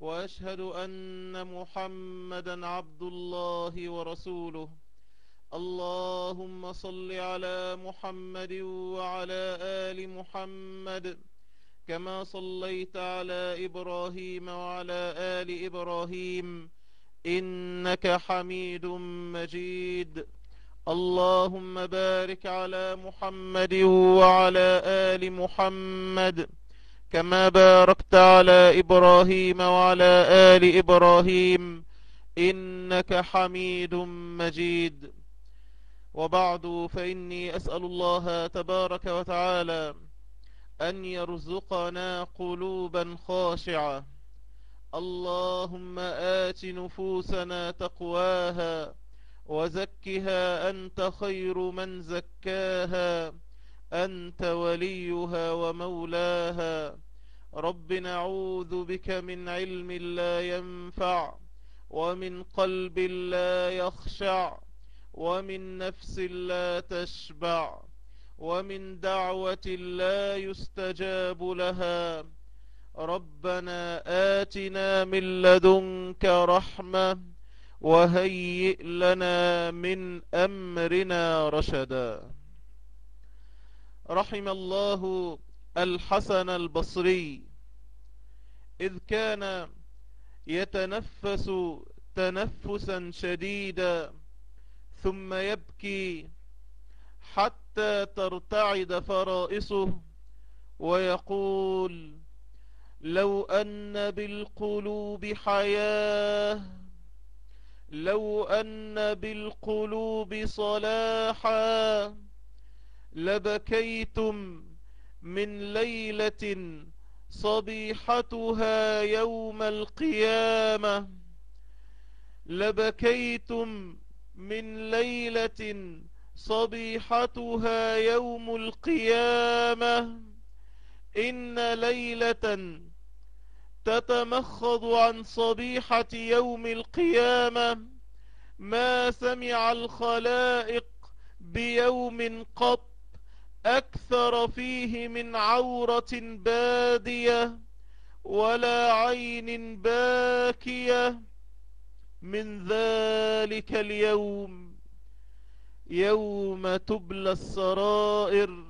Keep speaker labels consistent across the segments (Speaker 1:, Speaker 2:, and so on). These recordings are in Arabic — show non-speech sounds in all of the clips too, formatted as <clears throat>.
Speaker 1: وأشهد أن محمدا عبد الله ورسوله. اللهم صل على محمد وعلى آل محمد كما صليت على إبراهيم وعلى آل إبراهيم. إنك حميد مجيد. اللهم بارك على محمد وعلى آل محمد كما باركت على إبراهيم وعلى آل إبراهيم إنك حميد مجيد. وبعد فإني أسأل الله تبارك وتعالى أن يرزقنا قلوبا خاشعة. اللهم آت نفوسنا تقواها وزكها أنت خير من زكاها. أنت وليها ومولاها. رب نعوذ بك من علم لا ينفع ومن قلب لا يخشع ومن نفس لا تشبع ومن دعوة لا يستجاب لها. ربنا آتنا من لدنك رحمة وهيئ لنا من أمرنا رشدا. رحم الله الحسن البصري. إذ كان يتنفس تنفسا شديدا ثم يبكي حتى ترتعد فرائصه ويقول لو أن بالقلوب حياة لو أن بالقلوب صلاحا لبكيتم من ليلة صبيحتها يوم القيامة. لبكيتم من ليلة صبيحتها يوم القيامة. إن ليلة تتمخض عن صبيحة يوم القيامة. ما سمع الخلائق بيوم قط. أكثر فيه من عورة بادية ولا عين باكية من ذلك اليوم. يوم تبلى السرائر.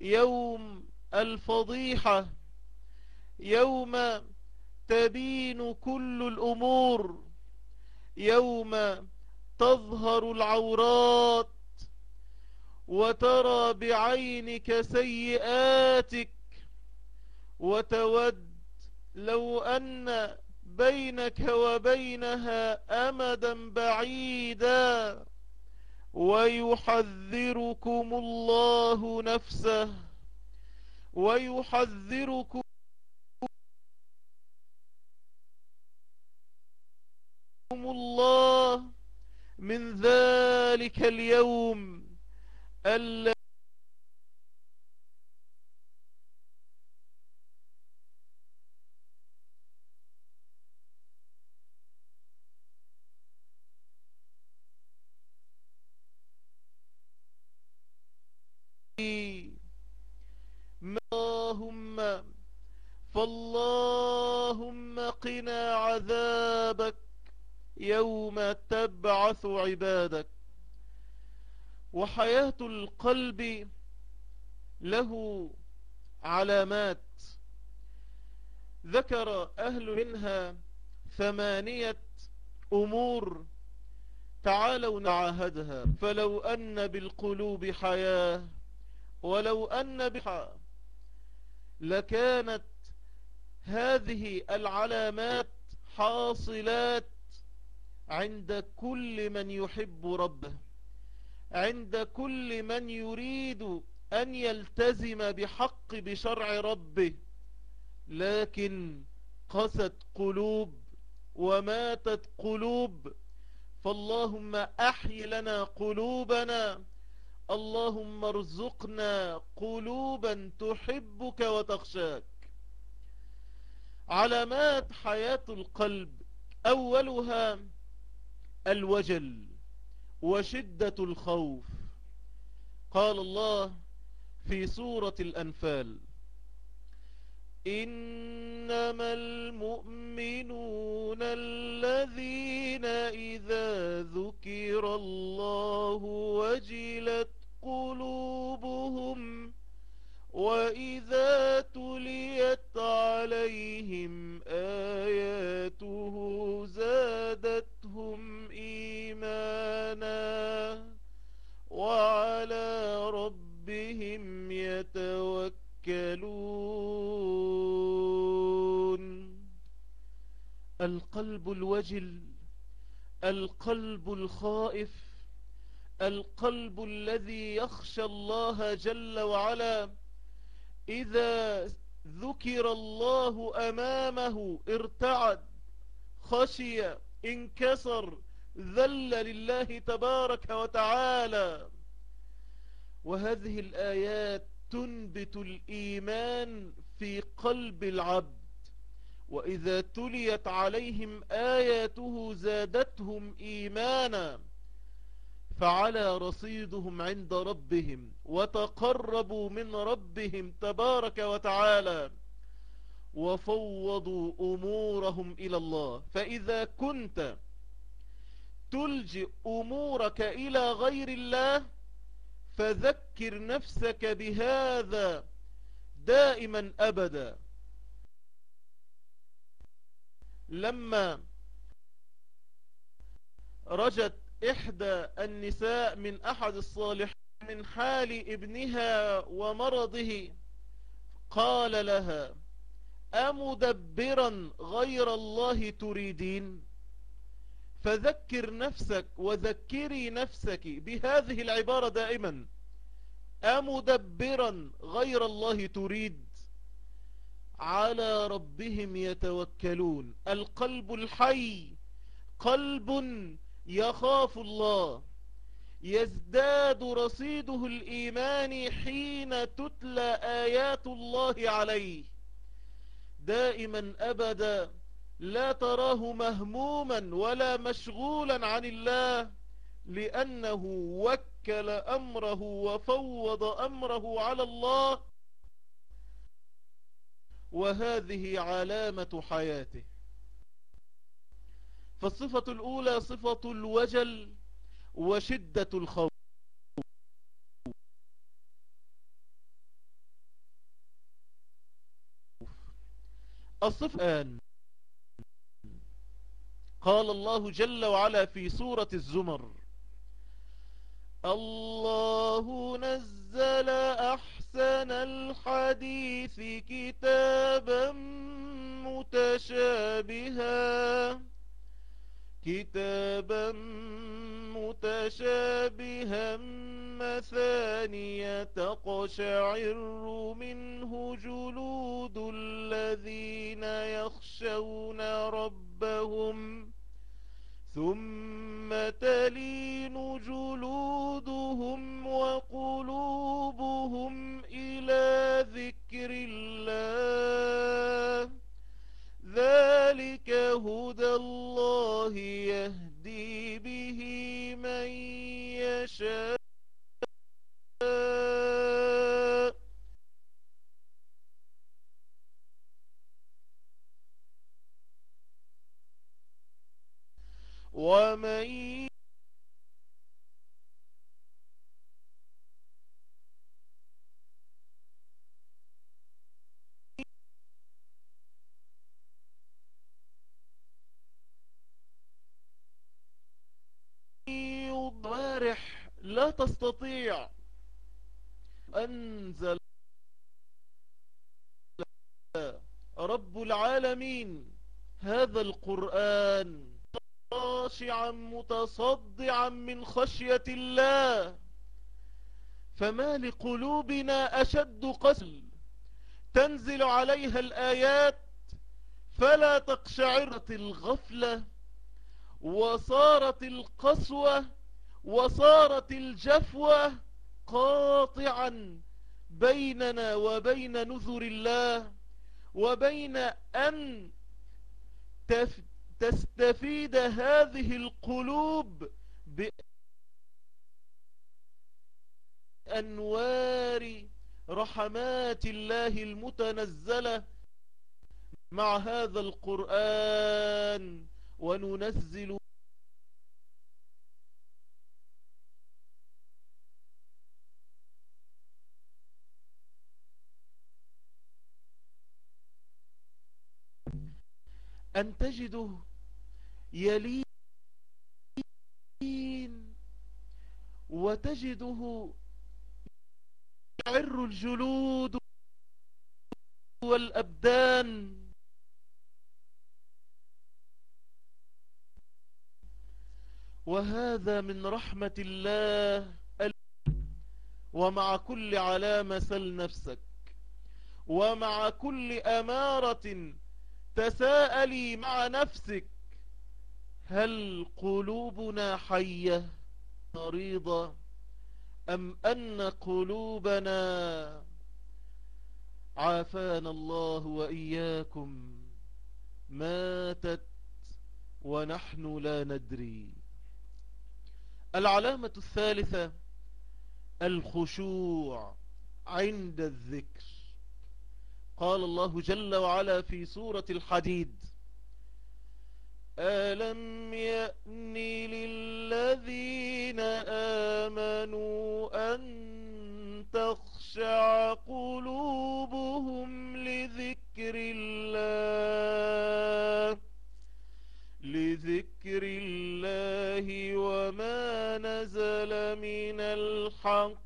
Speaker 1: يوم الفضيحة. يوم تبين كل الأمور. يوم تظهر العورات. وترى بعينك سيئاتك وتود لو أن بينك وبينها أمدا بعيدا ويحذركم الله نفسه ويحذركم الله من ذلك اليوم ألا القلب له علامات. ذكر أهل منها ثمانية أمور تعالوا نعاهدها. فلو أن بالقلوب حياة ولو أن بحا لكانت هذه العلامات حاصلات عند كل من يحب ربه. عند كل من يريد أن يلتزم بحق بشرع ربه لكن قست قلوب وماتت قلوب. فاللهم أحي لنا قلوبنا اللهم ارزقنا قلوبا تحبك وتخشاك. علامات حياة القلب أولها الوجل. وشدة الخوف. قال الله في سورة الأنفال إنما المؤمنون الذين إذا ذكر الله وجلت يتوكلون. القلب الوجل القلب الخائف القلب الذي يخشى الله جل وعلا. إذا ذكر الله أمامه ارتعد خشي انكسر ذل لله تبارك وتعالى. وهذه الآيات تنبت الإيمان في قلب العبد وإذا تليت عليهم آياته زادتهم إيمانا فعلى رصيدهم عند ربهم وتقربوا من ربهم تبارك وتعالى وفوضوا أمورهم إلى الله. فإذا كنت تلجئ أمورك إلى غير الله فذكر نفسك بهذا دائما أبدا. لما رجت إحدى النساء من أحد الصالحين من حال ابنها ومرضه قال لها أمدبرا غير الله تريدين؟ فذكر نفسك وذكري نفسك بهذه العبارة دائما. أمدبرا غير الله تريد. على ربهم يتوكلون. القلب الحي قلب يخاف الله. يزداد رصيده الإيمان حين تتلى آيات الله عليه. دائما أبدا لا تراه مهموما ولا مشغولا عن الله لأنه وكل أمره وفوض أمره على الله. وهذه علامة حياته. فالصفة الأولى صفة الوجل وشدة الخوف. الصفة الآن قال الله جل وعلا في سورة الزمر. الله نزل أحسن الحديث كتابا متشابها. كتابا متشابها. مثانية تقشعر منه جلود الذين يخشون ربهم. ثم تلين جلودهم وقلوبهم إلى ذكر الله. ذلك هدى الله يهدي به من يشاء. ومن يضارح لا تستطيع. أنزل رب العالمين هذا القرآن. خاشعا متصدعا من خشية الله. فما لقلوبنا أشد قسل تنزل عليها الآيات فلا تقشعرت الغفلة وصارت القسوة وصارت الجفوة قاطعا بيننا وبين نذر الله وبين أن تستفيد هذه القلوب بأنوار رحمات الله المتنزلة مع هذا القرآن. وننزل أن تجده يلين وتجده يعر الجلود والأبدان. وهذا من رحمة الله ومع كل علامة سل نفسك. ومع كل أمارة تساءلي مع نفسك هل قلوبنا حية مريضة أم أن قلوبنا عافانا الله وإياكم ماتت ونحن لا ندري. العلامة الثالثة الخشوع عند الذكر. قال الله جل وعلا في سورة الحديد. ألم يأن للذين آمنوا أن تخشع قلوبهم لذكر الله لذكر الله وما نزل من الحق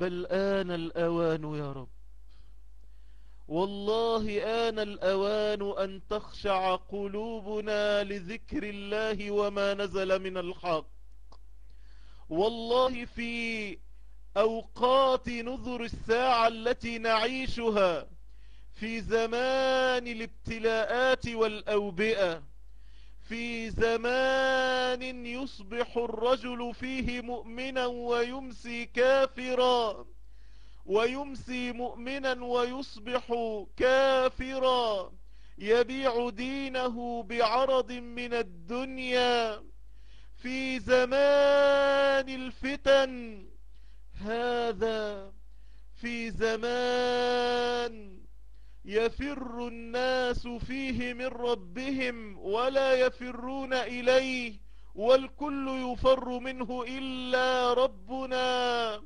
Speaker 1: بل آن الأوان يا رب. والله آن الأوان أن تخشع قلوبنا لذكر الله وما نزل من الحق. والله في أوقات نذر الساعة التي نعيشها في زمان الابتلاءات والأوبئة في زمان يصبح الرجل فيه مؤمنا ويمسي كافرا ويمسي مؤمنا ويصبح كافرا. يبيع دينه بعرض من الدنيا. في زمان الفتن هذا في زمان يفر الناس فيه من ربهم ولا يفرون إليه والكل يفر منه إلا ربنا.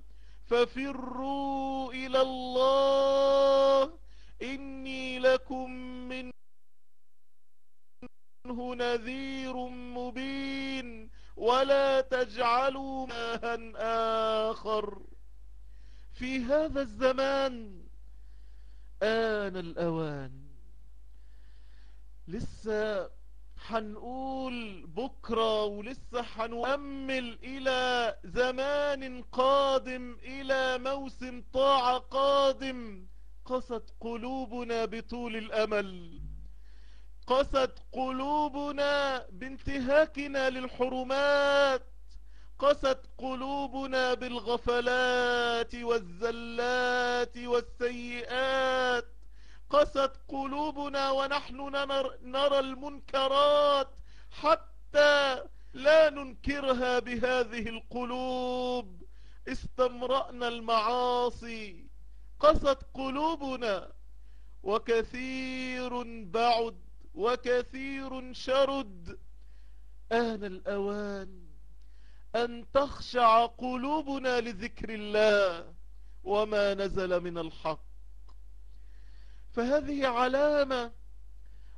Speaker 1: ففروا إلى الله إني لكم منه نذير مبين. ولا تجعلوا ماها آخر. في هذا الزمان آن الأوان. لسه حنقول بكرة ولسه حنؤمل إلى زمان قادم إلى موسم طاعة قادم. قست قلوبنا بطول الأمل. قست قلوبنا بانتهاكنا للحرمات. قست قلوبنا بالغفلات والزلات والسيئات. قست قلوبنا ونحن نرى المنكرات حتى لا ننكرها بهذه القلوب. استمرأنا المعاصي. قست قلوبنا وكثير بعد وكثير شرد. آن الأوان أن تخشع قلوبنا لذكر الله وما نزل من الحق. فهذه علامة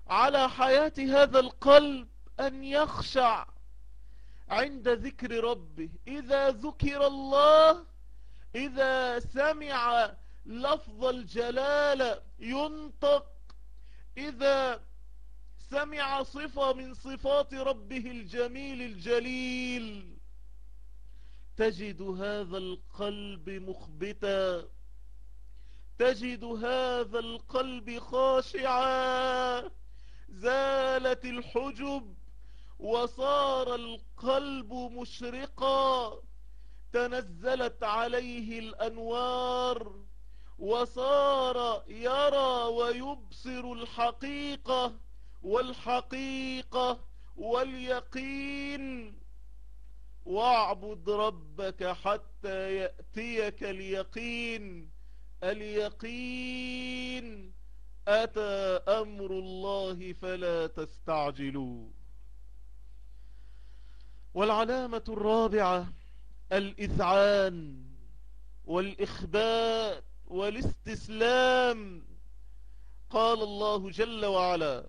Speaker 1: على حياة هذا القلب أن يخشع عند ذكر ربه. إذا ذكر الله إذا سمع لفظ الجلالة ينطق إذا سمع صفة من صفات ربه الجميل الجليل تجد هذا القلب مخبتا تجد هذا القلب خاشعا. زالت الحجب وصار القلب مشرقا. تنزلت عليه الأنوار وصار يرى ويبصر الحقيقة والحقيقة واليقين. واعبد ربك حتى يأتيك اليقين. اليقين أتى أمر الله فلا تستعجلوا والعلامة الرابعة الإذعان والإخبات والاستسلام. قال الله جل وعلا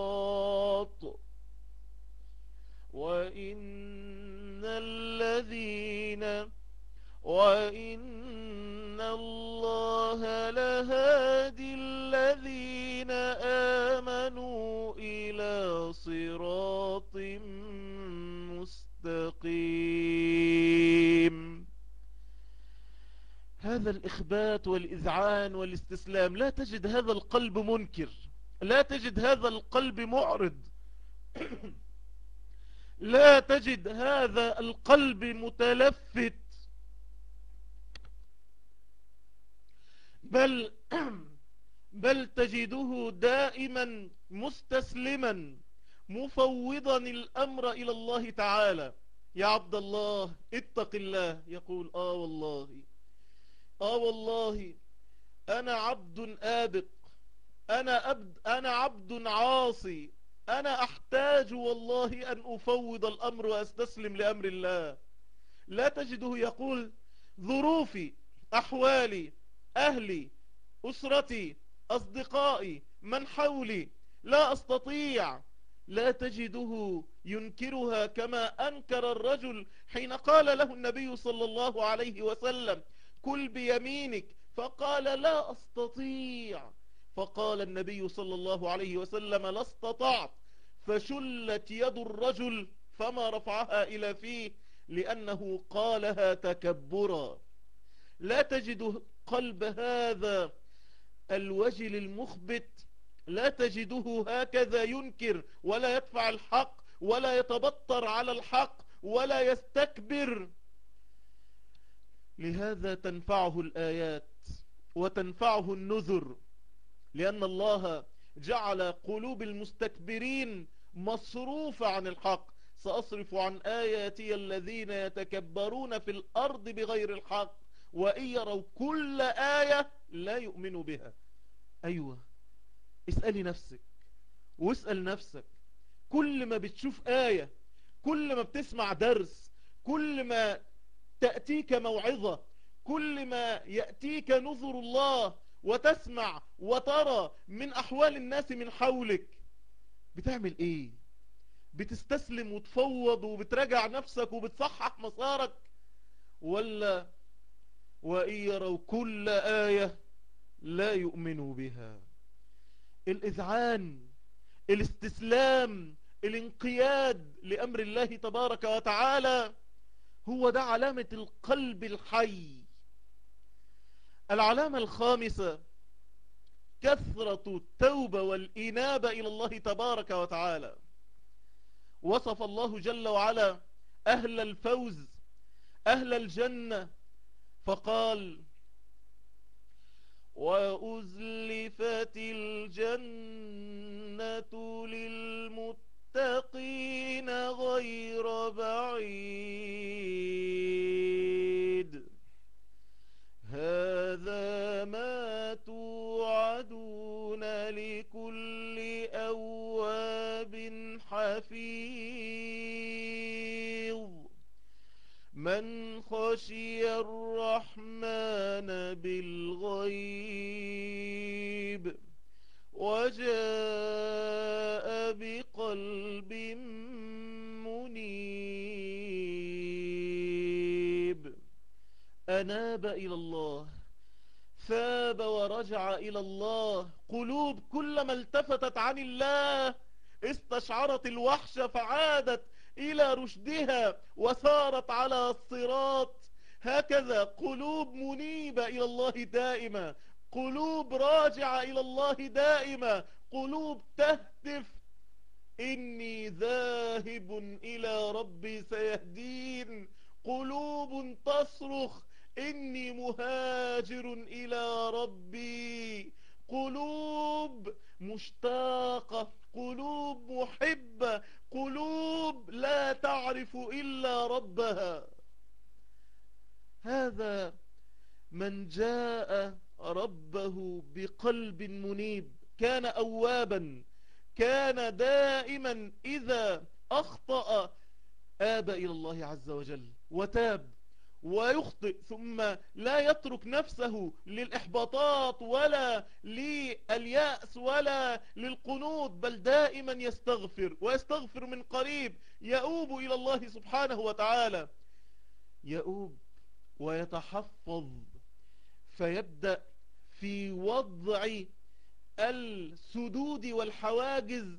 Speaker 1: وإن الذين وإن الله لهادي الذين آمنوا إلى صراط مستقيم. هذا الإخبات والإذعان والاستسلام لا تجد هذا القلب منكر لا تجد هذا القلب معرض. <coughs> لا تجد هذا القلب متلفت. بل <clears throat> بل تجده دائما مستسلما مفوضا الأمر إلى الله تعالى. يا عبد الله اتق الله. يقول آه والله آه والله أنا عبد آبق أنا, أبد أنا عبد عاصي. أنا أحتاج والله أن أفوض الأمر وأستسلم لأمر الله. لا تجده يقول ظروفي أحوالي أهلي أسرتي أصدقائي من حولي لا أستطيع. لا تجده ينكرها كما أنكر الرجل حين قال له النبي صلى الله عليه وسلم كل بيمينك فقال لا أستطيع فقال النبي صلى الله عليه وسلم لا استطعت فشلت يد الرجل فما رفعها إلى فيه لأنه قالها تكبرا. لا تجد قلب هذا الوجل المخبت لا تجده هكذا ينكر ولا يدفع الحق ولا يتبطر على الحق ولا يستكبر. لهذا تنفعه الآيات وتنفعه النذر لأن الله جعل قلوب المستكبرين مصروفة عن الحق. سأصرف عن آياتي الذين يتكبرون في الأرض بغير الحق وإن يروا كل آية لا يؤمنوا بها. أيوة. اسألي نفسك واسأل نفسك. كل ما بتشوف آية كل ما بتسمع درس كل ما تأتيك موعظة كل ما يأتيك نظر الله وتسمع وترى من أحوال الناس من حولك. بتعمل إيه؟ بتستسلم وتفوض وبتراجع نفسك وبتصحح مسارك؟ ولا وإن يروا كل آية لا يؤمنوا بها. الإذعان الاستسلام الانقياد لأمر الله تبارك وتعالى هو ده علامة القلب الحي. العلامة الخامسة كثرة التوبة والإنابة إلى الله تبارك وتعالى. وصف الله جل وعلا أهل وأزلفت الجنة للمتقين غير بعيد. هذا ما توعدون لكل أواب حفيظ. من خشي الرحمن بالغيب وجاء أناب إلى الله. ثاب ورجع إلى الله. قلوب كلما التفتت عن الله استشعرت الوحش فعادت إلى رشدها وسارت على الصراط. هكذا قلوب منيبة إلى الله دائما. قلوب راجعة إلى الله دائما. قلوب تهتف. إني ذاهب إلى ربي سيهدين. قلوب تصرخ. إني مهاجر إلى ربي. قلوب مشتاقة قلوب محبة قلوب لا تعرف إلا ربها. هذا من جاء ربه بقلب منيب. كان أوابا كان دائما إذا أخطأ آب إلى الله عز وجل وتاب. ويخطئ ثم لا يترك نفسه للإحباطات ولا لليأس ولا للقنوط بل دائما يستغفر ويستغفر من قريب يؤوب إلى الله سبحانه وتعالى. يؤوب ويتحفظ فيبدأ في وضع السدود والحواجز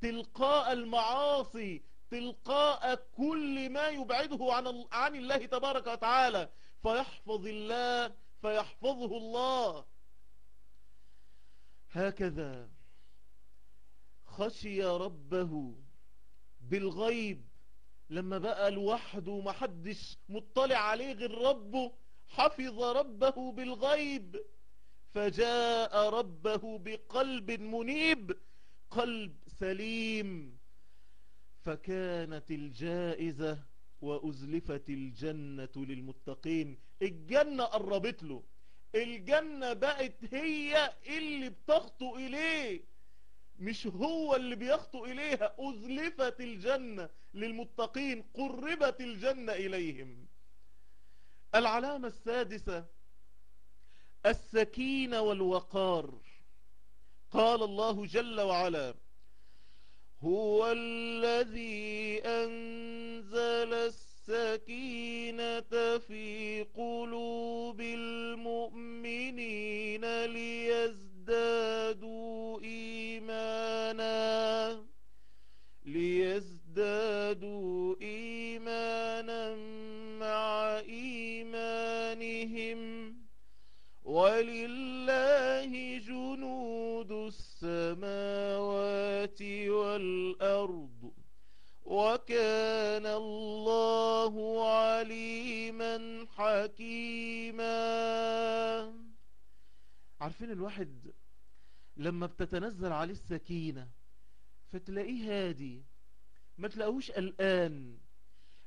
Speaker 1: تلقاء المعاصي تلقاء كل ما يبعده عن, عن الله تبارك وتعالى. فيحفظ الله فيحفظه الله. هكذا خشي ربه بالغيب. لما بقى لوحده محدش مطلع عليه غير ربه حفظ ربه بالغيب. فجاء ربه بقلب منيب قلب سليم. فكانت الجائزة وأزلفت الجنة للمتقين. الجنة قربت له. الجنة بقت هي اللي بتخطو إليه. مش هو اللي بيخطو إليها. أزلفت الجنة للمتقين. قربت الجنة إليهم. العلامة السادسة السكينة والوقار. قال الله جل وعلا هو الذي أنزل السكينة في قلوب المؤمنين ليزدادوا إيمانا ليزدادوا إيمانا مع إيمانهم. ولله جنود السماوات والأرض وكان الله عليما حكيما. عارفين الواحد لما بتتنزل عليه السكينة فتلاقيه هادي ما تلاقوهوش قلقان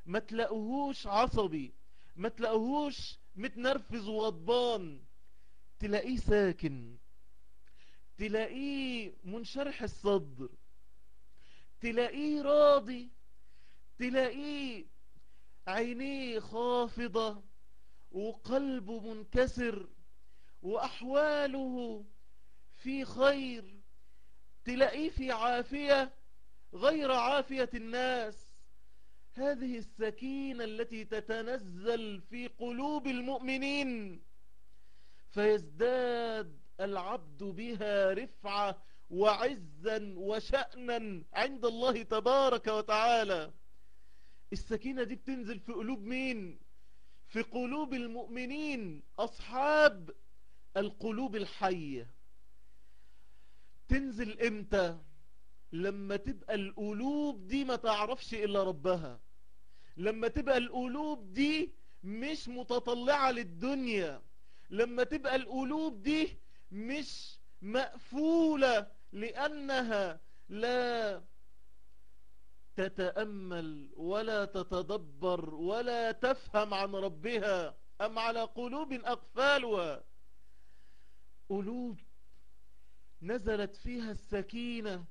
Speaker 1: ما تلاقوهوش عصبي ما تلاقوهوش متنرفز وغضبان. تلاقيه ساكن تلاقيه منشرح الصدر تلاقيه راضي تلاقيه عينيه خافضة وقلبه منكسر وأحواله في خير تلاقيه في عافية غير عافية الناس. هذه السكينة التي تتنزل في قلوب المؤمنين فيزداد العبد بها رفعة وعزا وشأنا عند الله تبارك وتعالى. السكينة دي بتنزل في قلوب مين؟ في قلوب المؤمنين أصحاب القلوب الحية. تنزل إمتى؟ لما تبقى القلوب دي ما تعرفش إلا ربها. لما تبقى القلوب دي مش متطلعة للدنيا. لما تبقى القلوب دي مش مقفولة لأنها لا تتأمل ولا تتدبر ولا تفهم عن ربها. أم على قلوب أقفالها قلوب نزلت فيها السكينة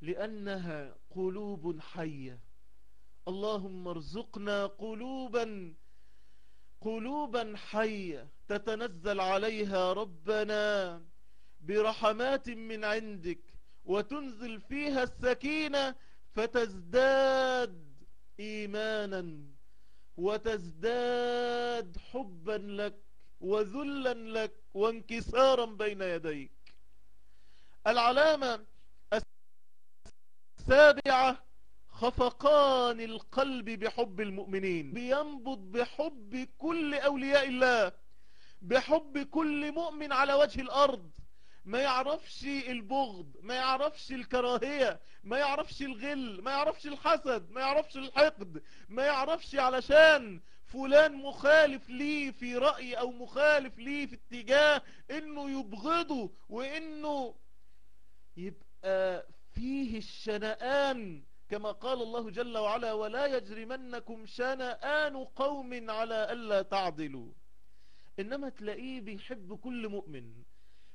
Speaker 1: لأنها قلوب حية. اللهم ارزقنا قلوبا قلوبا حية تتنزل عليها ربنا برحمات من عندك وتنزل فيها السكينة فتزداد إيمانا وتزداد حبا لك وذلا لك وانكسارا بين يديك. العلامة السابعة خفقان القلب بحب المؤمنين بينبض بحب كل أولياء الله بحب كل مؤمن على وجه الأرض. ما يعرفش البغض ما يعرفش الكراهية ما يعرفش الغل ما يعرفش الحسد ما يعرفش الحقد ما يعرفش علشان فلان مخالف ليه في رأي أو مخالف ليه في اتجاه إنه يبغضه وإنه يبقى فيه الشنآن كما قال الله جل وعلا ولا يجرمنكم شنآن قوم على ألا تعدلوا. إنما تلاقيه بيحب كل مؤمن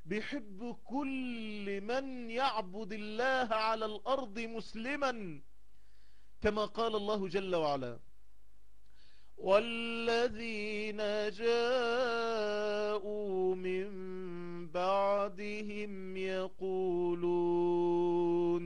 Speaker 1: بيحب كل من يعبد الله على الأرض مسلما كما قال الله جل وعلا والذين جاءوا من بعدهم يقولون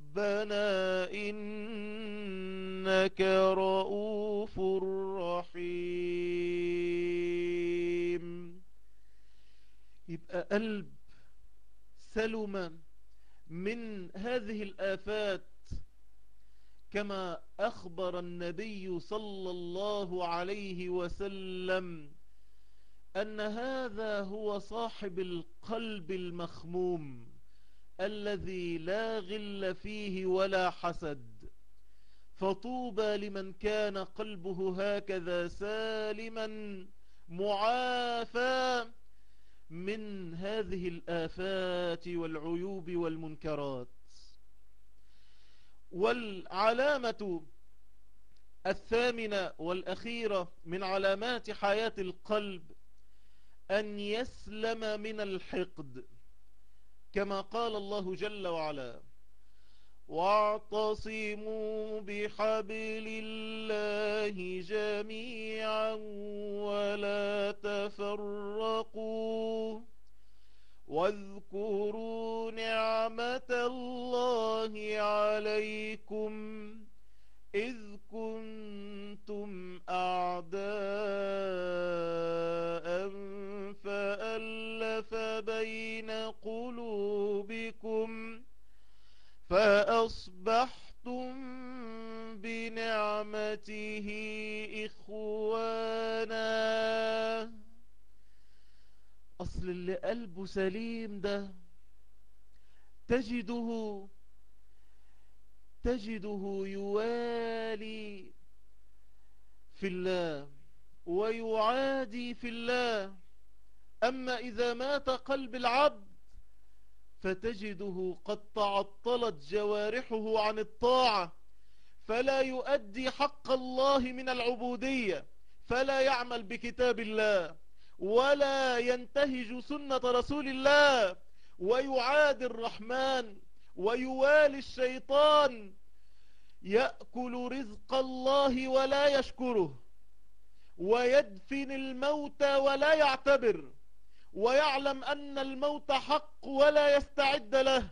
Speaker 1: ربنا إنك رؤوف رحيم. يبقى قلب سلم من هذه الآفات كما أخبر النبي صلى الله عليه وسلم أن هذا هو صاحب القلب المخموم. الذي لا غل فيه ولا حسد. فطوبى لمن كان قلبه هكذا سالما معافى من هذه الآفات والعيوب والمنكرات. والعلامة الثامنة والأخيرة من علامات حياة القلب أن يسلم من الحقد. كما قال الله جل وعلا واعتصموا بحبل الله جميعا ولا تفرقوا واذكروا نعمة الله عليكم إذ كنتم أعداء فألف بين قلوبكم فأصبحتم بنعمته إخوانا. أصل اللي قلبه سليم ده تجده تجده يوالي في الله ويعادي في الله. أما إذا مات قلب العبد فتجده قد تعطلت جوارحه عن الطاعة فلا يؤدي حق الله من العبودية فلا يعمل بكتاب الله ولا ينتهج سنة رسول الله ويعادي الرحمن ويوالي الشيطان يأكل رزق الله ولا يشكره ويدفن الموت ولا يعتبر ويعلم أن الموت حق ولا يستعد له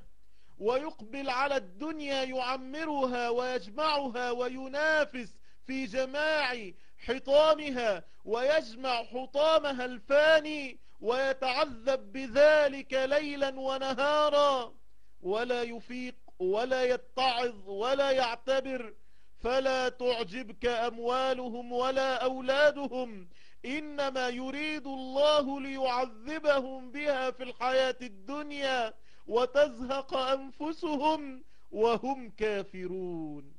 Speaker 1: ويقبل على الدنيا يعمرها ويجمعها وينافس في جماع حطامها ويجمع حطامها الفاني ويتعذب بذلك ليلا ونهارا. ولا يفيق ولا يتعظ ولا يعتبر فلا تعجبك أموالهم ولا أولادهم. إنما يريد الله ليعذبهم بها في الحياة الدنيا وتزهق أنفسهم وهم كافرون.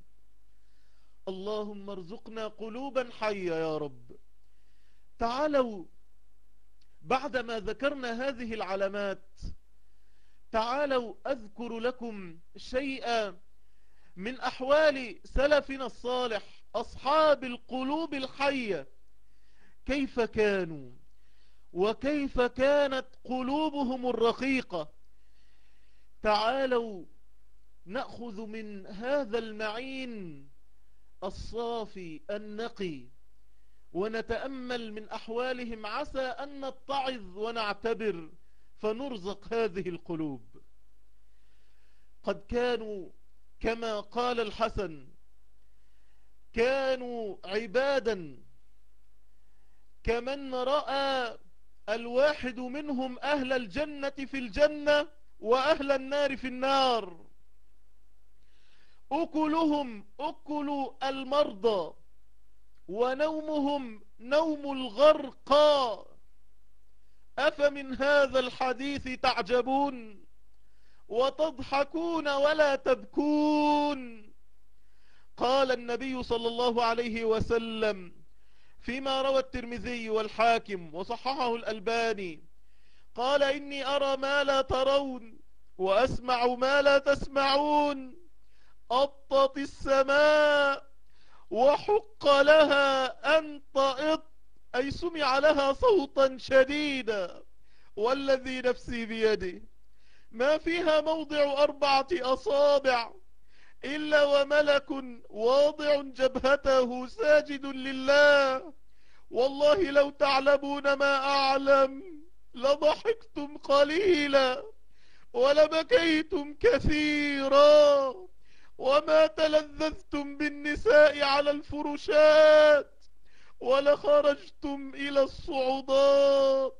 Speaker 1: اللهم ارزقنا قلوبا حية يا رب. تعالوا بعدما ذكرنا هذه العلامات تعالوا أذكر لكم شيئا من أحوال سلفنا الصالح أصحاب القلوب الحية. كيف كانوا؟ وكيف كانت قلوبهم الرقيقة؟ تعالوا نأخذ من هذا المعين الصافي النقي ونتأمل من أحوالهم. عسى أن نتعظ ونعتبر. فنرزق هذه القلوب. قد كانوا كما قال الحسن كانوا عبادا كمن رأى الواحد منهم أهل الجنة في الجنة وأهل النار في النار. أكلهم أكل المرضى ونومهم نوم الغرقى. أفمن هذا الحديث تعجبون وتضحكون ولا تبكون؟ قال النبي صلى الله عليه وسلم فيما روى الترمذي والحاكم وصححه الألباني قال إني أرى ما لا ترون وأسمع ما لا تسمعون أطت السماء وحق لها أن طئط أي سمع لها صوتا شديدا والذي نفسي بيده. ما فيها موضع أربعة أصابع إلا وملك واضع جبهته ساجد لله. والله لو تعلمون ما أعلم لضحكتم قليلا ولبكيتم كثيرا. وما تلذذتم بالنساء على الفرشات ولخرجتم إلى الصعودات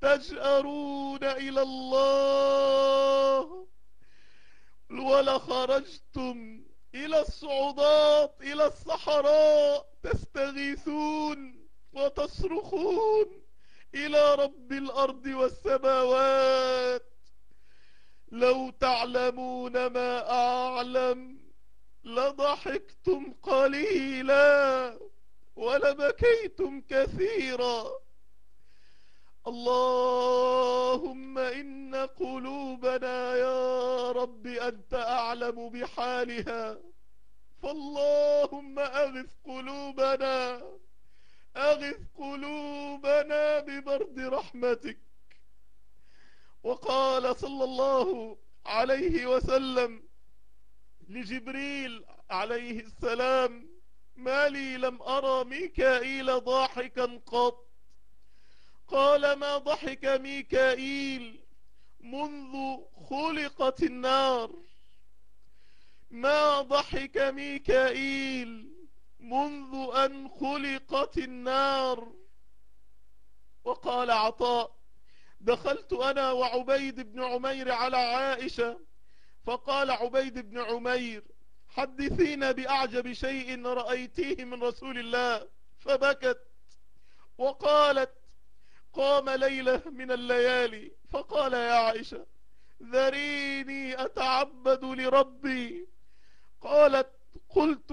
Speaker 1: تجأرون إلى الله. ولخرجتم إلى الصعودات إلى الصحراء تستغيثون وتصرخون إلى رب الأرض والسماوات. لو تعلمون ما أعلم لضحكتم قليلا. ولبكيتم كثيرا. اللهم إن قلوبنا يا رب أنت أعلم بحالها. فاللهم أغث قلوبنا أغث قلوبنا ببرد رحمتك. وقال صلى الله عليه وسلم لجبريل عليه السلام ما لي لم أرى ميكائيل ضاحكا قط. قال ما ضحك ميكائيل منذ خلقت النار. ما ضحك ميكائيل منذ أن خلقت النار. وقال عطاء دخلت أنا وعبيد بن عمير على عائشة. فقال عبيد بن عمير حدثينا بأعجب شيء رأيتيه من رسول الله فبكت وقالت قام ليلة من الليالي فقال يا عائشة ذريني أتعبد لربي قالت قلت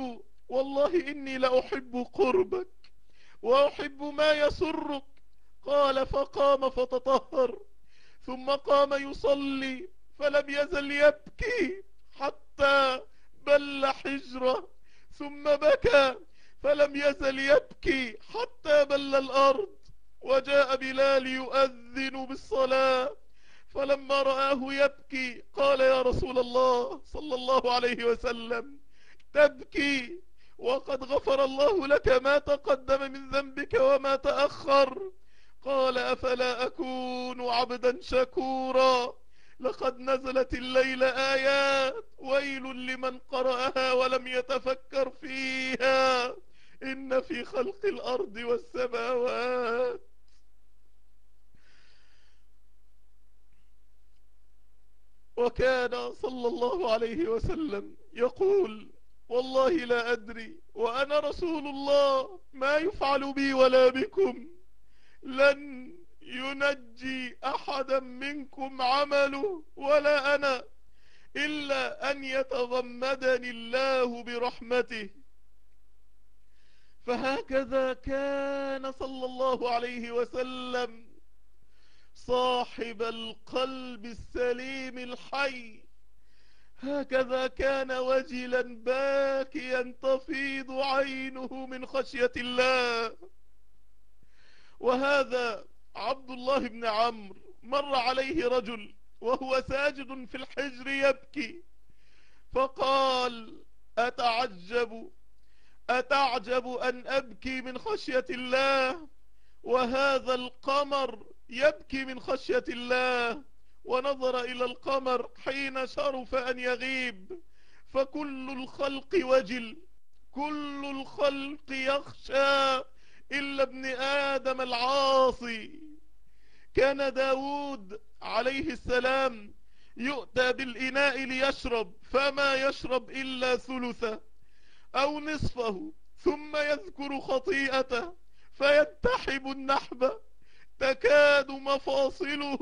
Speaker 1: والله إني لأحب قربك وأحب ما يسرك قال فقام فتطهر ثم قام يصلي فلم يزل يبكي حتى بل حجرة ثم بكى فلم يزل يبكي حتى بل الأرض وجاء بلال يؤذن بالصلاة فلما رآه يبكي قال يا رسول الله صلى الله عليه وسلم تبكي وقد غفر الله لك ما تقدم من ذنبك وما تأخر. قال أفلا أكون عبدا شكورا؟ لقد نزلت الليل آيات ويل لمن قرأها ولم يتفكر فيها. إن في خلق الأرض والسماوات. وكان صلى الله عليه وسلم يقول والله لا أدري وأنا رسول الله ما يفعل بي ولا بكم. لن ينجي أحدا منكم عمله ولا أنا إلا أن يتغمدني الله برحمته. فهكذا كان صلى الله عليه وسلم صاحب القلب السليم الحي. هكذا كان وجلا باكيا تفيض عينه من خشية الله. وهذا عبد الله بن عمرو مر عليه رجل وهو ساجد في الحجر يبكي. فقال أتعجب؟ أتعجب أن أبكي من خشية الله؟ وهذا القمر يبكي من خشية الله. ونظر إلى القمر حين شرف أن يغيب. فكل الخلق وجل كل الخلق يخشى إلا ابن آدم العاصي. كان داود عليه السلام يؤتى بالإناء ليشرب فما يشرب إلا ثلثه أو نصفه ثم يذكر خطيئته فيتحب النحبة تكاد مفاصله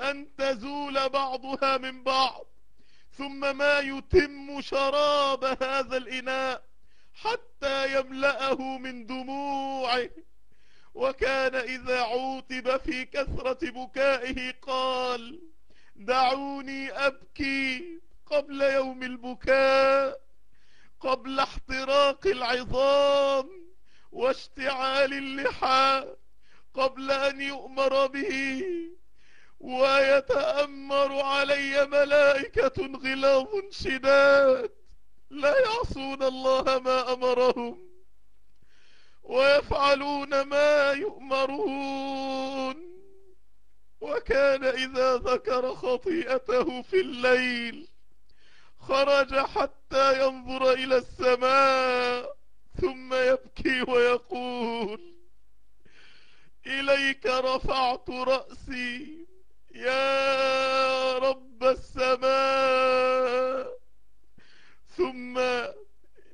Speaker 1: أن تزول بعضها من بعض ثم ما يتم شراب هذا الإناء حتى يملأه من دموعه. وكان إذا عوتب في كثرة بكائه قال دعوني أبكي قبل يوم البكاء قبل احتراق العظام واشتعال اللحى قبل أن يؤمر به ويتأمر علي ملائكة غلاظ شداد. لا يعصون الله ما أمرهم ويفعلون ما يؤمرون. وكان إذا ذكر خطيئته في الليل خرج حتى ينظر إلى السماء ثم يبكي ويقول إليك رفعت رأسي. يا رب السماء. ثم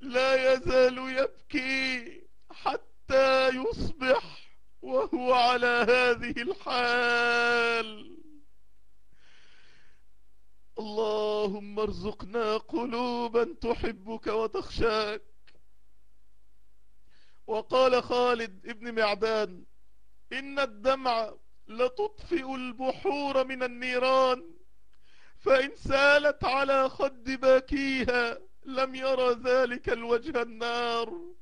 Speaker 1: لا يزال يبكي. حتى يصبح وهو على هذه الحال. اللهم ارزقنا قلوبا تحبك وتخشاك. وقال خالد ابن معدان إن الدمع لتطفئ البحور من النيران فإن سالت على خد باكيها لم يرى ذلك الوجه النار.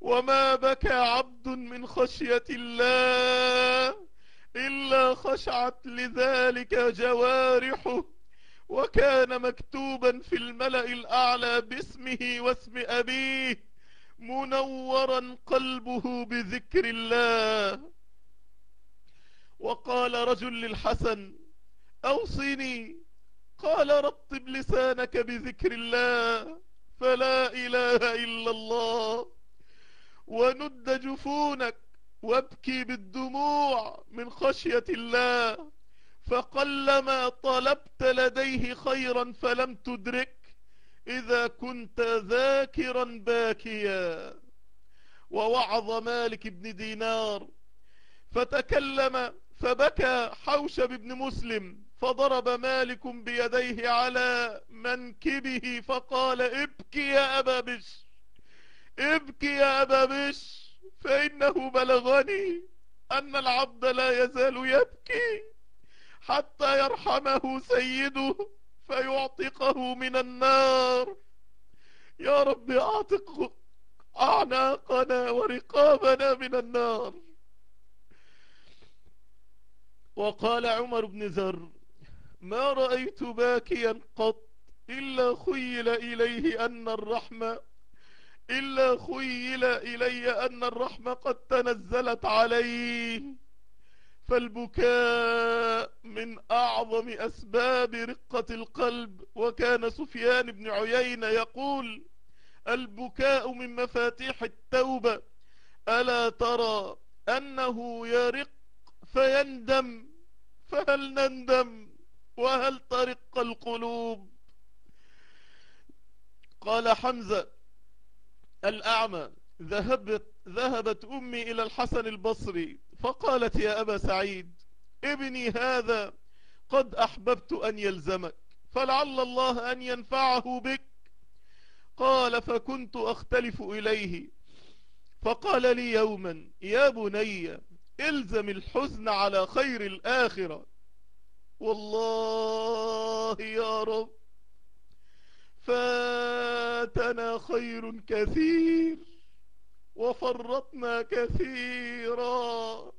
Speaker 1: وما بكى عبد من خشية الله إلا خشعت لذلك جوارحه وكان مكتوبا في الملأ الأعلى باسمه واسم أبيه منورا قلبه بذكر الله وقال رجل للحسن أوصني قال رطب لسانك بذكر الله فلا إله إلا الله وند جفونك وابكي بالدموع من خشية الله. فقلما طلبت لديه خيرا فلم تدرك إذا كنت ذاكرا باكيا. ووعظ مالك بن دينار فتكلم فبكى حوشب بن مسلم فضرب مالك بيديه على منكبه فقال ابكي يا أبا بش ابكي يا أبا بش فإنه بلغني أن العبد لا يزال يبكي حتى يرحمه سيده فيعتقه من النار. يا رب أعتق أعناقنا ورقابنا من النار. وقال عمر بن ذر ما رأيت باكيا قط إلا خيل إليه أن الرحمة إلا خيل إلي أن الرحمة قد تنزلت عليه. فالبكاء من أعظم أسباب رقة القلب. وكان سفيان بن عيينة يقول البكاء من مفاتيح التوبة. ألا ترى أنه يرق فيندم. فهل نندم؟ وهل ترق القلوب؟ قال حمزة الأعمى. ذهبت, ذهبت أمي إلى الحسن البصري فقالت يا أبا سعيد ابني هذا قد أحببت أن يلزمك فلعل الله أن ينفعه بك. قال فكنت أختلف إليه فقال لي يوما يا بني إلزم الحزن على خير الآخرة. والله يا رب. فاتنا خير كثير وفرطنا كثيرا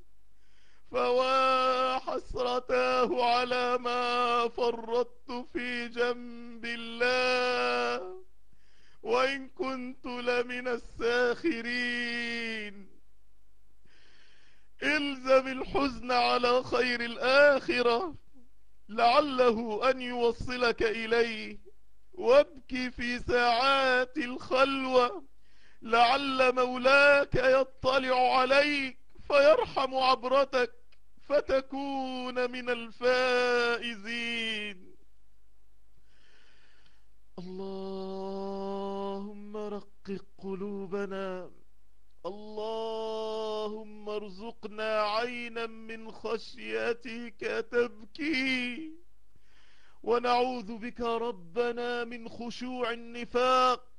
Speaker 1: فوا حسرتاه على ما فرطت في جنب الله وإن كنت لمن الساخرين إلزم الحزن على خير الآخرة لعله أن يوصلك إليه وابكي في ساعات الخلوة لعل مولاك يطلع عليك فيرحم عبرتك فتكون من الفائزين. اللهم رقق قلوبنا اللهم ارزقنا عينا من خشيتك تبكي. ونعوذ بك ربنا من خشوع النفاق.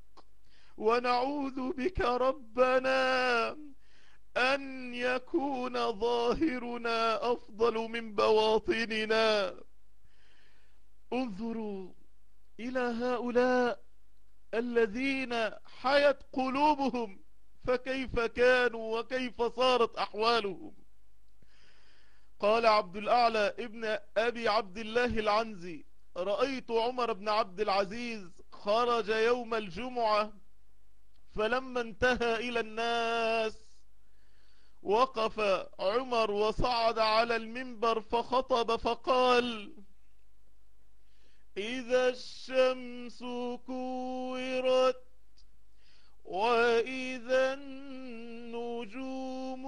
Speaker 1: ونعوذ بك ربنا أن يكون ظاهرنا أفضل من بواطننا. انظروا إلى هؤلاء الذين حيت قلوبهم فكيف كانوا وكيف صارت أحوالهم. قال عبد الأعلى ابن أبي عبد الله العنزي رأيت عمر بن عبد العزيز خرج يوم الجمعة فلما انتهى إلى الناس وقف عمر وصعد على المنبر فخطب فقال إذا الشمس كورت وإذا النجوم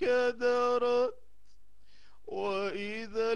Speaker 1: انكدرت وإذا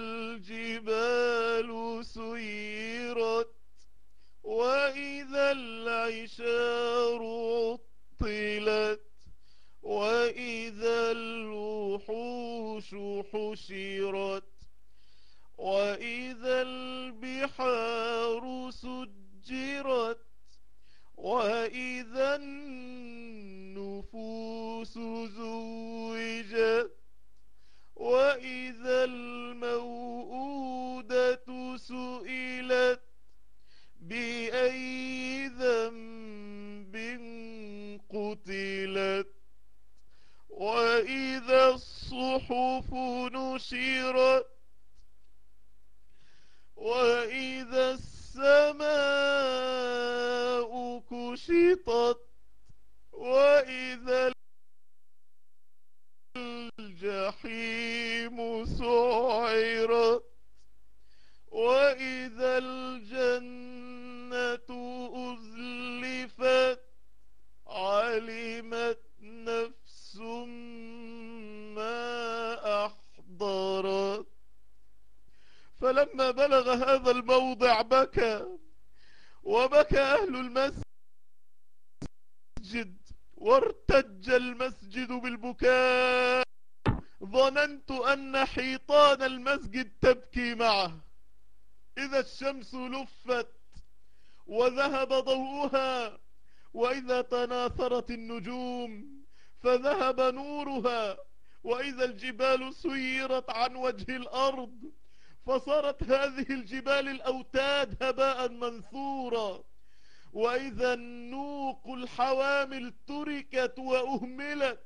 Speaker 1: الموضع بكى وبكى أهل المسجد وارتج المسجد بالبكاء. ظننت أن حيطان المسجد تبكي معه. إذا الشمس لفت وذهب ضوءها وإذا تناثرت النجوم فذهب نورها. وإذا الجبال سيرت عن وجه الأرض فصارت هذه الجبال الأوتاد هباء منثورا. وإذا النوق الحوامل تركت وأهملت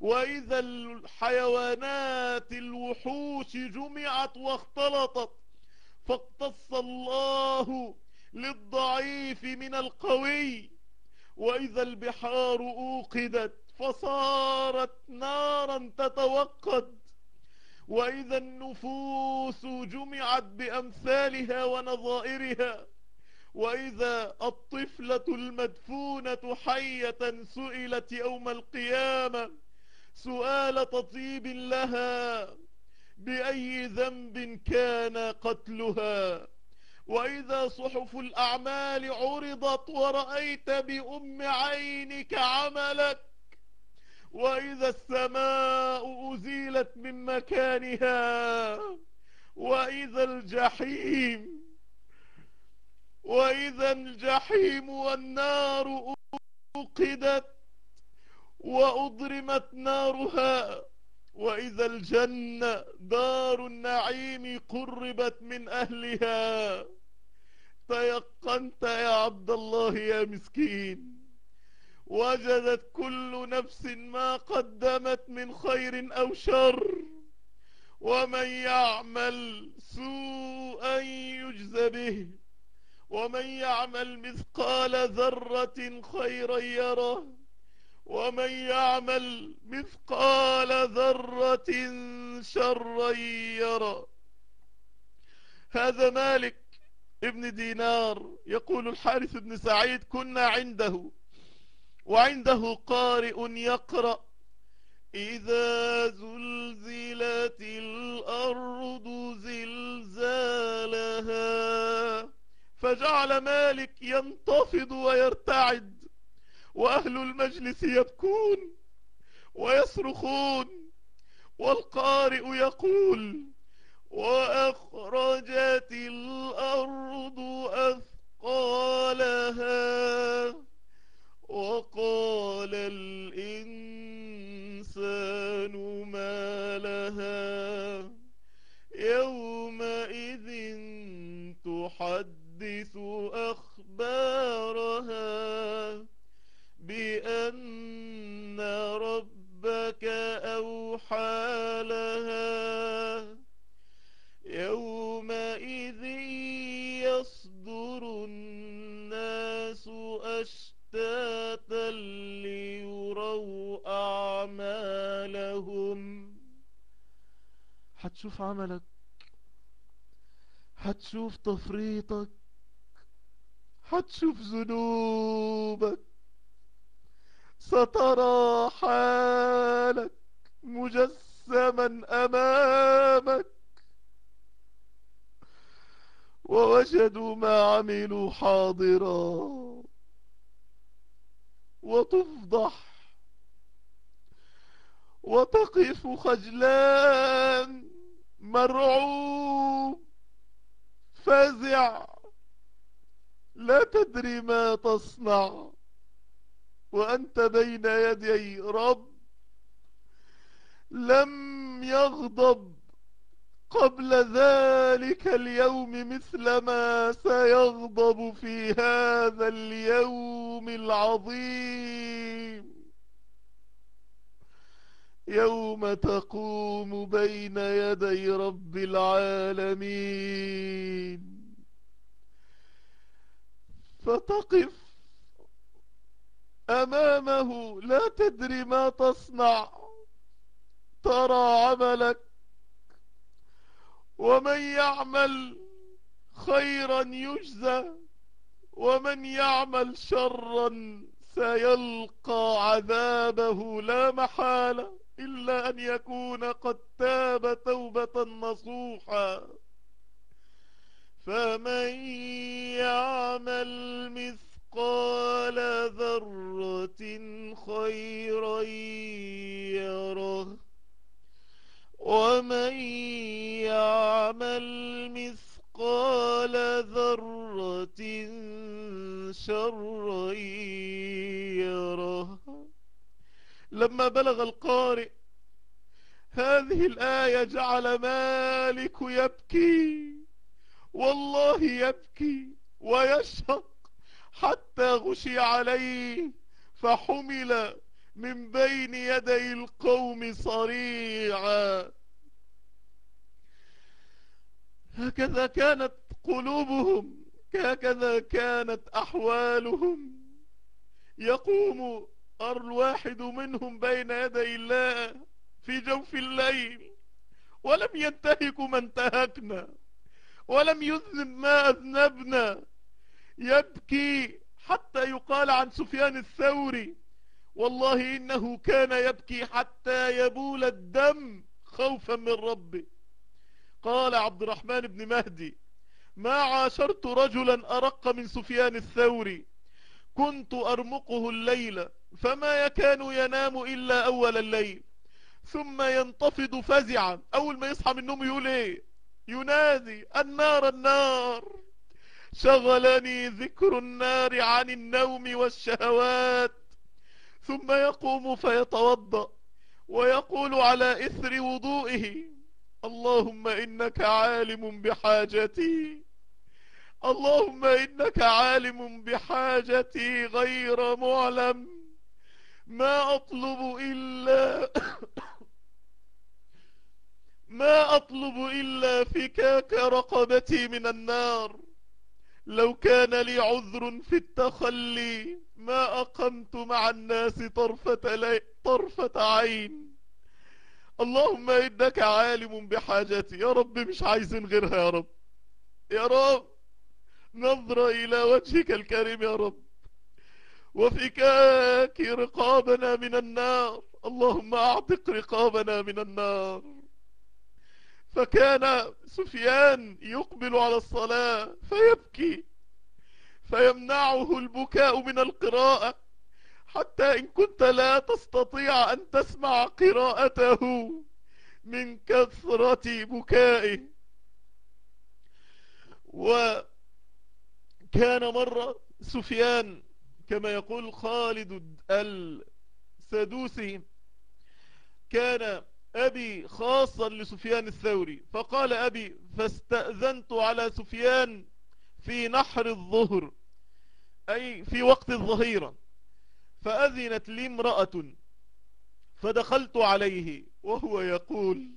Speaker 1: وإذا الحيوانات الوحوش جمعت واختلطت فاقتص الله للضعيف من القوي. وإذا البحار أوقدت فصارت نارا تتوقد. وإذا النفوس جمعت بأمثالها ونظائرها وإذا الطفلة المدفونة حية سئلت يوم القيامة سؤال تطيب لها بأي ذنب كان قتلها؟ وإذا صحف الأعمال عرضت ورأيت بأم عينك عملك وإذا السماء أزيلت من مكانها وإذا الجحيم وإذا الجحيم والنار أوقدت وأضرمت نارها وإذا الجنة دار النعيم قربت من أهلها. تيقنت يا عبد الله يا مسكين. وجدت كل نفس ما قدمت من خير أو شر. ومن يعمل سوءا يجز به. ومن يعمل مثقال ذرة خيرا يره. ومن يعمل مثقال ذرة شرا يرى هذا مالك ابن دينار يقول الحارث بن سعيد كنا عنده وعنده قارئ يقرأ. إذا زلزلت الأرض زلزالها فجعل مالك ينتفض ويرتعد وأهل المجلس يبكون ويصرخون والقارئ يقول وأخرجت الأرض أثقالها. أخبارها بأن ربك أوحى لها يومئذ يصدر الناس أشتاتا ليروا أعمالهم. هتشوف عملك هتشوف تفريطك هتشوف ذنوبك سترى حالك مجسما أمامك. ووجدوا ما عملوا حاضرا. وتفضح. وتقف خجلان مرعوب. فزع. لا تدري ما تصنع. وأنت بين يدي رب لم يغضب قبل ذلك اليوم مثل ما سيغضب في هذا اليوم العظيم. يوم تقوم بين يدي رب العالمين. فتقف أمامه. لا تدري ما تصنع. ترى عملك ومن يعمل خيرا يجزى ومن يعمل شرا سيلقى عذابه. لا محالة إلا أن يكون قد تاب توبة نصوحا. فمن يعمل مثقال ذرة خيرا يره. ومن يعمل مثقال ذرة شرا يره. لما بلغ القارئ هذه الآية جعل مالك يبكي. والله يبكي ويشهق. حتى غشي عليه فحمل من بين يدي القوم صريعا. هكذا كانت قلوبهم هكذا كانت أحوالهم. يقوم الواحد منهم بين يدي الله في جوف الليل. ولم ينتهك ما انتهكنا. ولم يذنب ما أذنبنا. يبكي حتى يقال عن سفيان الثوري. والله إنه كان يبكي حتى يبول الدم خوفا من ربه قال عبد الرحمن بن مهدي ما عاشرت رجلا أرق من سفيان الثوري. كنت أرمقه الليل فما يكان ينام إلا أول الليل. ثم ينتفض فزعا. أول ما يصحى من النوم يقول إيه؟ ينادي النار النار. شغلني ذكر النار عن النوم والشهوات. ثم يقوم فيتوضأ ويقول على إثر وضوئه اللهم إنك عالم بحاجتي. اللهم إنك عالم بحاجتي غير معلم. ما أطلب إلا ما أطلب إلا فكاك رقبتي من النار. لو كان لي عذر في التخلي ما أقمت مع الناس طرفة, لي طرفة عين. اللهم إنك عالم بحاجتي يا رب مش عايزين غيرها يا رب. يا رب نظرة إلى وجهك الكريم يا رب. وفكاك رقابنا من النار. اللهم أعتق رقابنا من النار. فكان سفيان يقبل على الصلاة فيبكي فيمنعه البكاء من القراءة حتى إن كنت لا تستطيع أن تسمع قراءته من كثرة بكائه. وكان مرة سفيان كما يقول خالد السدوسي كان أبي خاصا لسفيان الثوري فقال أبي فاستأذنت على سفيان في نحر الظهر أي في وقت الظهيرة فأذنت لي امرأة فدخلت عليه وهو يقول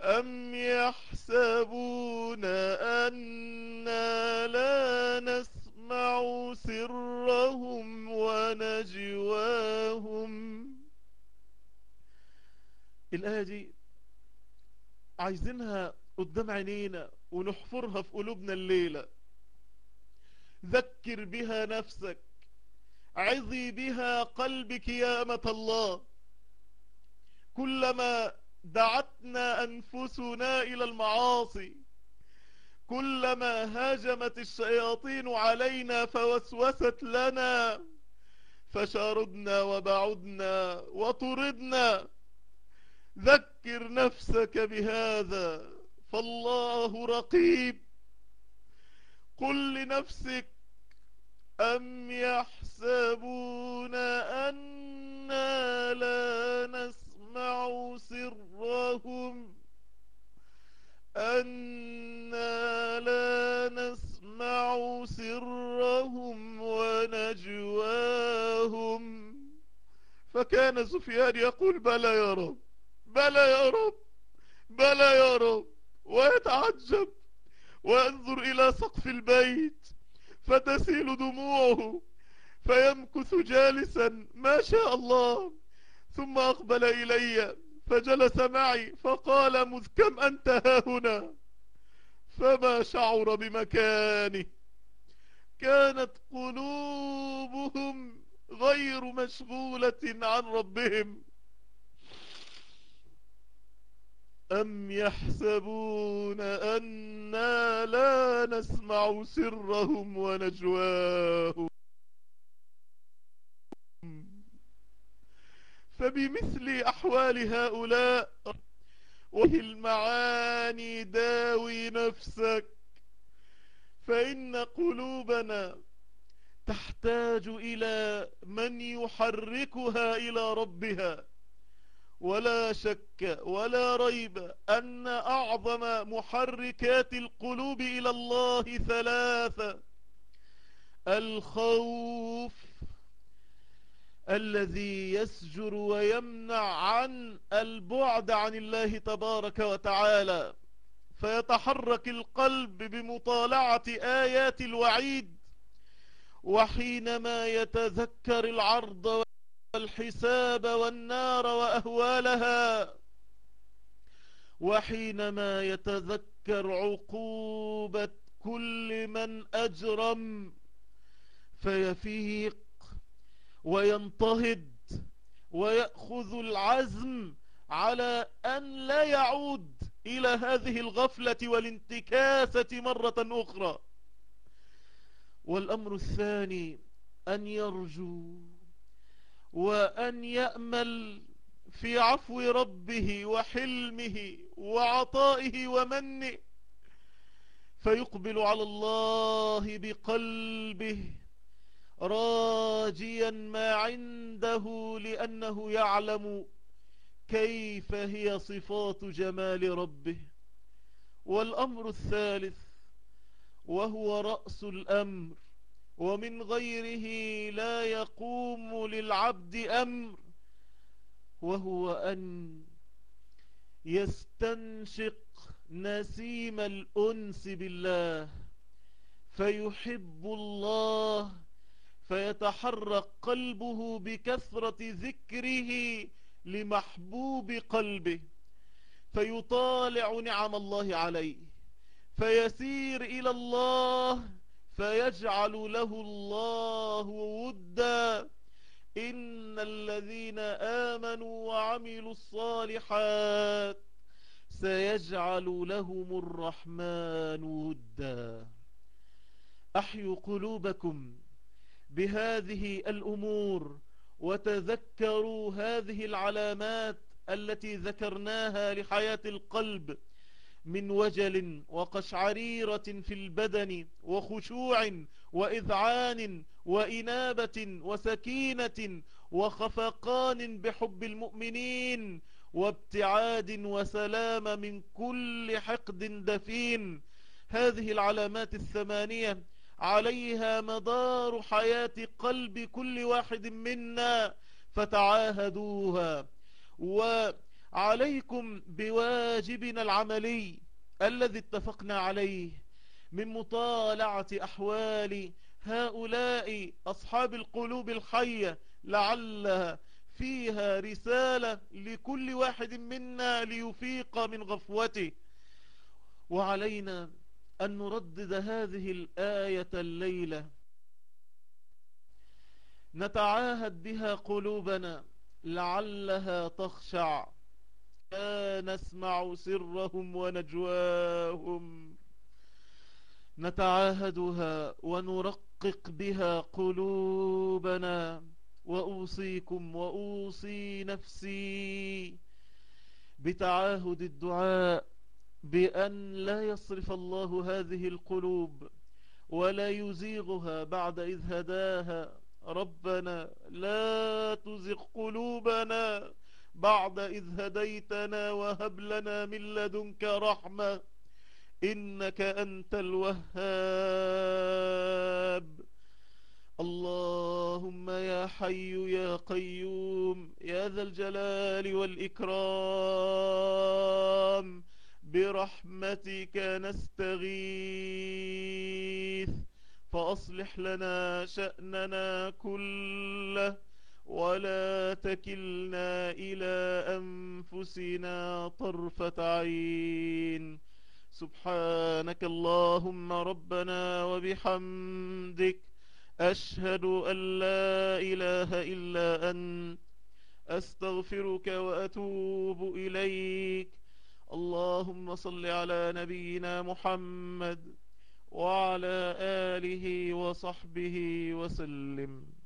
Speaker 1: أم يحسبون أنا لا نسمع سرهم ونجواهم؟ الآية دي عايزينها قدام عينينا ونحفرها في قلوبنا الليلة. ذكر بها نفسك عظي بها قلبك يا أمة الله. كلما دعتنا أنفسنا إلى المعاصي كلما هاجمت الشياطين علينا فوسوست لنا فشاردنا وبعدنا وطردنا. ذكر نفسك بهذا فالله رقيب. قل لنفسك أم يحسبون أنا لا نسمع سرهم؟ أنا لا نسمع سرهم ونجواهم؟ فكان سفيان يقول بلى يا رب. بلى يا رب بلى يا رب. ويتعجب وينظر إلى سقف البيت فتسيل دموعه فيمكث جالسا ما شاء الله. ثم أقبل إلي فجلس معي فقال مذ كم أنت هنا؟ فما شعر بمكانه. كانت قلوبهم غير مشغولة عن ربهم. أم يحسبون أنا لا نسمع سرهم ونجواهم فبمثل أحوال هؤلاء وهي المعاني داوي نفسك فإن قلوبنا تحتاج إلى من يحركها إلى ربها ولا شك ولا ريب أن أعظم محركات القلوب إلى الله ثلاثة. الخوف الذي يسجر ويمنع عن البعد عن الله تبارك وتعالى فيتحرك القلب بمطالعة آيات الوعيد وحينما يتذكر العرض والحساب والنار وأهوالها وحينما يتذكر عقوبة كل من أجرم فيفيق وينتهد ويأخذ العزم على أن لا يعود إلى هذه الغفلة والانتكاسة مرة أخرى. والأمر الثاني أن يرجو وأن يأمل في عفو ربه وحلمه وعطائه ومنه فيقبل على الله بقلبه راجيا ما عنده لأنه يعلم كيف هي صفات جمال ربه. والأمر الثالث وهو رأس الأمر. ومن غيره لا يقوم للعبد أمر وهو أن يستنشق نسيم الأنس بالله فيحب الله فيتحرك قلبه بكثرة ذكره لمحبوب قلبه فيطالع نعم الله عليه فيسير إلى الله فيجعل له الله ودا إن الذين آمنوا وعملوا الصالحات سيجعل لهم الرحمن ودا. أحيوا قلوبكم بهذه الأمور وتذكروا هذه العلامات التي ذكرناها لحياة القلب. من وجل وقشعريرة في البدن وخشوع وإذعان وإنابة وسكينة وخفقان بحب المؤمنين وابتعاد وسلام من كل حقد دفين. هذه العلامات الثمانية عليها مدار حياة قلب كل واحد منا فتعاهدوها. وعليكم بواجبنا العملي الذي اتفقنا عليه من مطالعة أحوال هؤلاء أصحاب القلوب الحية لعلها فيها رسالة لكل واحد منا ليفيق من غفوته. وعلينا أن نردد هذه الآية الليلة. نتعاهد بها قلوبنا لعلها تخشع. لا نسمع سرهم ونجواهم. نتعاهدها ونرقق بها قلوبنا. وأوصيكم وأوصي نفسي بتعاهد الدعاء بأن لا يصرف الله هذه القلوب ولا يزيغها بعد إذ هداها. ربنا لا تزغ قلوبنا بعد إذ هديتنا وهب لنا من لدنك رحمة إنك أنت الوهاب. اللهم يا حي يا قيوم يا ذا الجلال والإكرام برحمتك نستغيث فأصلح لنا شأننا كله. ولا تكلنا إلى أنفسنا طرفة عين. سبحانك اللهم ربنا وبحمدك. أشهد أن لا إله إلا أنت. أستغفرك وأتوب إليك. اللهم صل على نبينا محمد وعلى آله وصحبه وسلم.